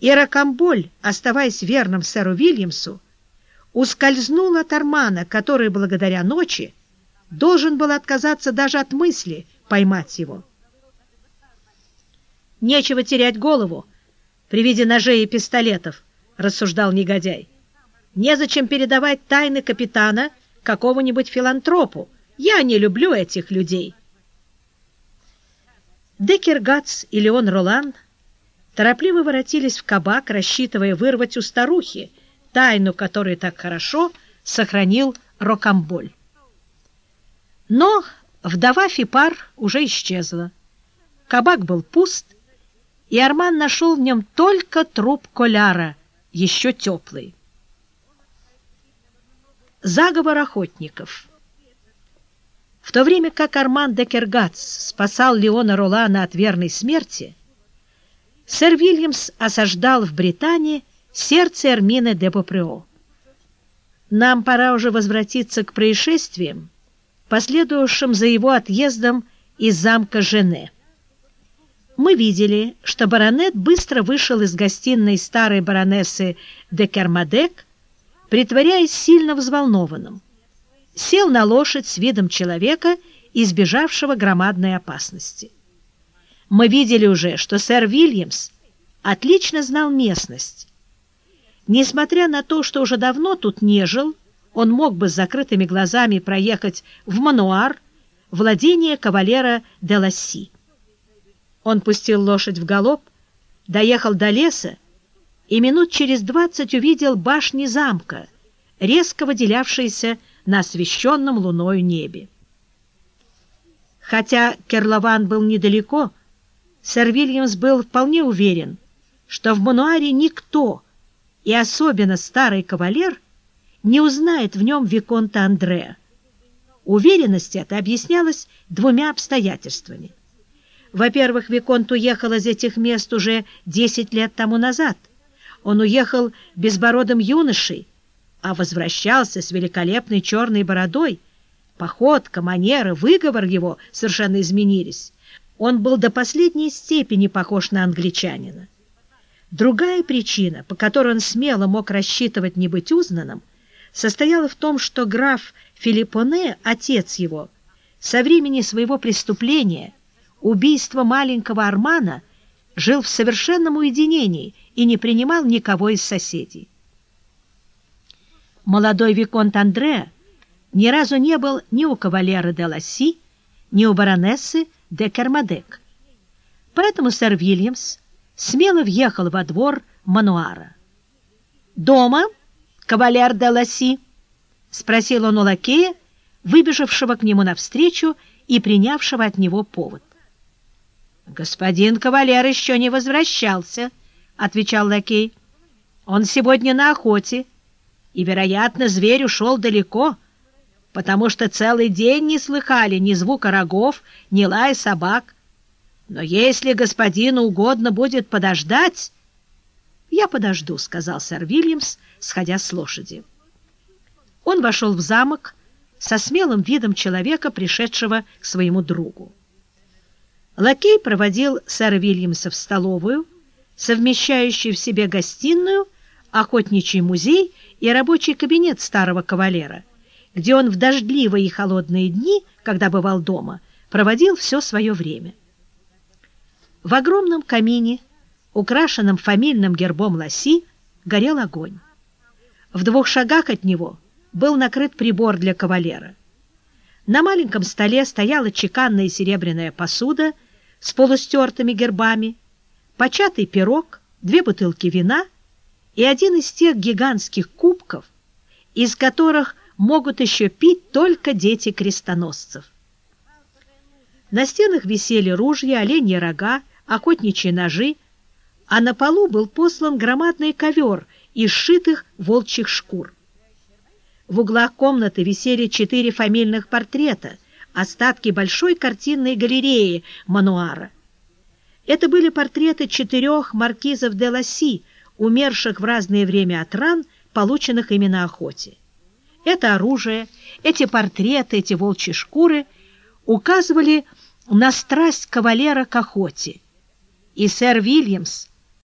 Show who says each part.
Speaker 1: и Рокамболь, оставаясь верным сэру Вильямсу, ускользнул от Армана, который, благодаря ночи, должен был отказаться даже от мысли поймать его. «Нечего терять голову при виде ножей и пистолетов», — рассуждал негодяй. «Незачем передавать тайны капитана какому-нибудь филантропу. Я не люблю этих людей». Деккер Гатс и Леон Ролан торопливо воротились в кабак, рассчитывая вырвать у старухи тайну, которую так хорошо сохранил Рокамболь. Но вдова Фипар уже исчезла. Кабак был пуст, и Арман нашел в нем только труп Коляра, еще теплый. Заговор охотников В то время как Арман де Кергац спасал Леона Ролана от верной смерти, сэр Вильямс осаждал в Британии сердце Эрмины де Попрео. Нам пора уже возвратиться к происшествиям, последовавшим за его отъездом из замка Жене мы видели, что баронет быстро вышел из гостиной старой баронессы де Кермадек, притворяясь сильно взволнованным. Сел на лошадь с видом человека, избежавшего громадной опасности. Мы видели уже, что сэр Вильямс отлично знал местность. Несмотря на то, что уже давно тут не жил, он мог бы с закрытыми глазами проехать в Мануар, владение кавалера де Ласси. Он пустил лошадь в галоп, доехал до леса и минут через двадцать увидел башни замка, резко выделявшиеся на освещенном луною небе. Хотя Керлован был недалеко, сэр Вильямс был вполне уверен, что в Мануаре никто, и особенно старый кавалер, не узнает в нем Виконта Андреа. Уверенность эта объяснялась двумя обстоятельствами. Во-первых, Виконт уехал из этих мест уже десять лет тому назад. Он уехал безбородым юношей, а возвращался с великолепной черной бородой. Походка, манера, выговор его совершенно изменились. Он был до последней степени похож на англичанина. Другая причина, по которой он смело мог рассчитывать не быть узнанным, состояла в том, что граф Филиппоне, отец его, со времени своего преступления – убийства маленького Армана жил в совершенном уединении и не принимал никого из соседей. Молодой Виконт Андре ни разу не был ни у кавалера де Ласси, ни у баронессы де Кермадек. Поэтому сэр Вильямс смело въехал во двор Мануара. «Дома, кавалер де Ласси?» — спросил он у лакея, выбежавшего к нему навстречу и принявшего от него повод. «Господин кавалер еще не возвращался», — отвечал лакей. «Он сегодня на охоте, и, вероятно, зверь ушел далеко, потому что целый день не слыхали ни звука рогов, ни лая собак. Но если господину угодно будет подождать...» «Я подожду», — сказал сэр Вильямс, сходя с лошади. Он вошел в замок со смелым видом человека, пришедшего к своему другу. Лакей проводил сэра Вильямса в столовую, совмещающую в себе гостиную, охотничий музей и рабочий кабинет старого кавалера, где он в дождливые и холодные дни, когда бывал дома, проводил все свое время. В огромном камине, украшенном фамильным гербом лоси, горел огонь. В двух шагах от него был накрыт прибор для кавалера. На маленьком столе стояла чеканная серебряная посуда — с полустертыми гербами, початый пирог, две бутылки вина и один из тех гигантских кубков, из которых могут еще пить только дети крестоносцев. На стенах висели ружья, оленьи рога, охотничьи ножи, а на полу был послан громадный ковер из сшитых волчьих шкур. В углах комнаты висели четыре фамильных портрета — остатки большой картинной галереи Мануара. Это были портреты четырех маркизов де Ласси, умерших в разное время от ран, полученных ими на охоте. Это оружие, эти портреты, эти волчьи шкуры указывали на страсть кавалера к охоте. И сэр Вильямс